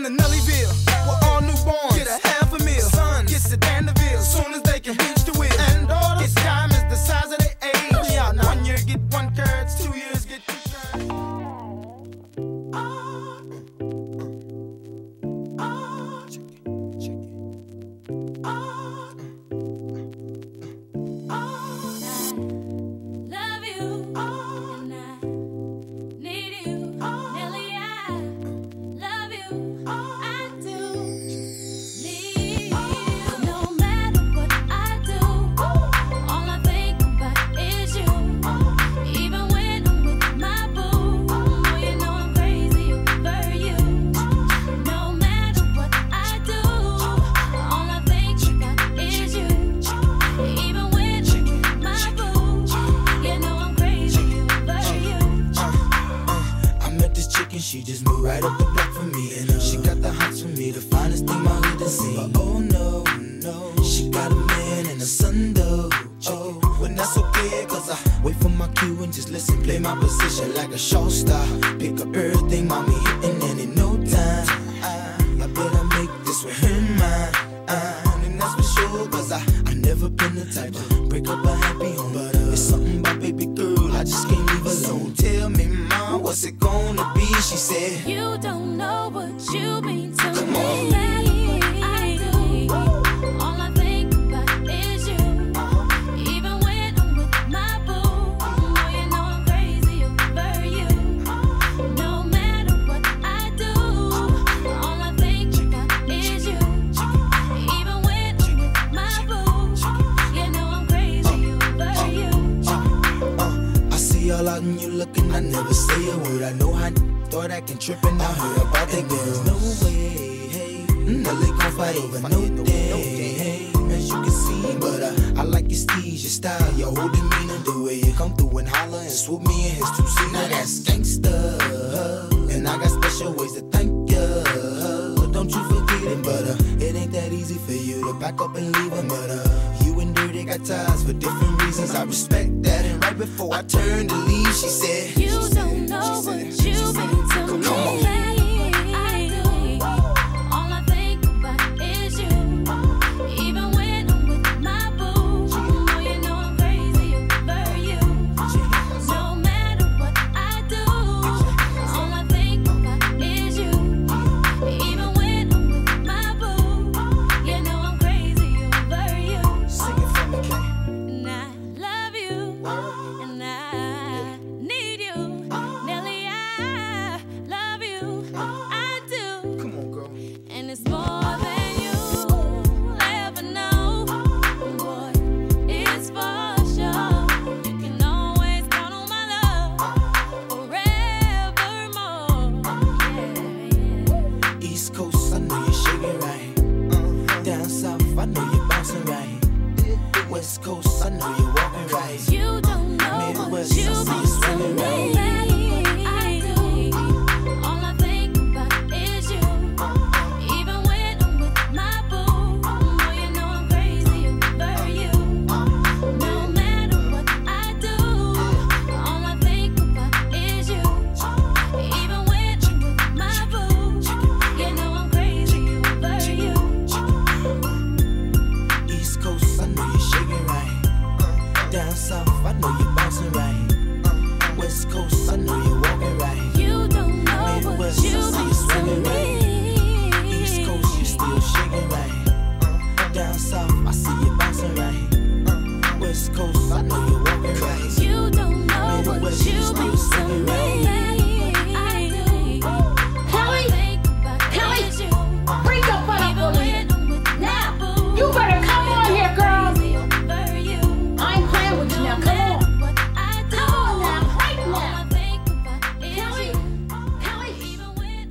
The Nellyville, we're all newborns. Get a half a meal. Son gets to Danville. Soon as they can reach the wheel. And daughters, get diamonds the size of their age. Yeah, one year get one carats, for me. And uh, she got the hots for me, the finest thing my hood has seen. Oh no, no, she got a man and a son though. Oh, but that's okay, cause I wait for my cue and just listen, play my position like a show star. Pick up everything, mommy hitting, and in no time, I, I better make this with him mine. And that's for sure, cause I, I never been the type to break up a happy home. But uh, it's something about baby girl, I just can't leave alone. Tell me, mom, what's it gonna be? She said, You don't know what you mean to Come me. on. No matter what I do, all I think about is you. Uh-huh. Even when I'm with my boo, uh-huh. you know I'm crazy over you. Uh-huh. No matter what I do, all I think about is you. Even when I'm with my boo, you know I'm crazy over you. I see all out and you looking, I never say a word. I know how thought I can trip and I heard about the girls. No way, hey, Nelly gon' fight over no day, hey. As you can see, but uh, I like your steez, your style, your whole demeanor, the way you come through and holler and swoop me in his two seat. Now that's gangsta, and I got special ways to thank ya. Don't you forget it, but uh, it ain't that easy for you to back up and leave him. But uh, you and Dirty got ties for different reasons. I respect that. And right before I turned to leave, she said, right. You don't know what you see Coast, I know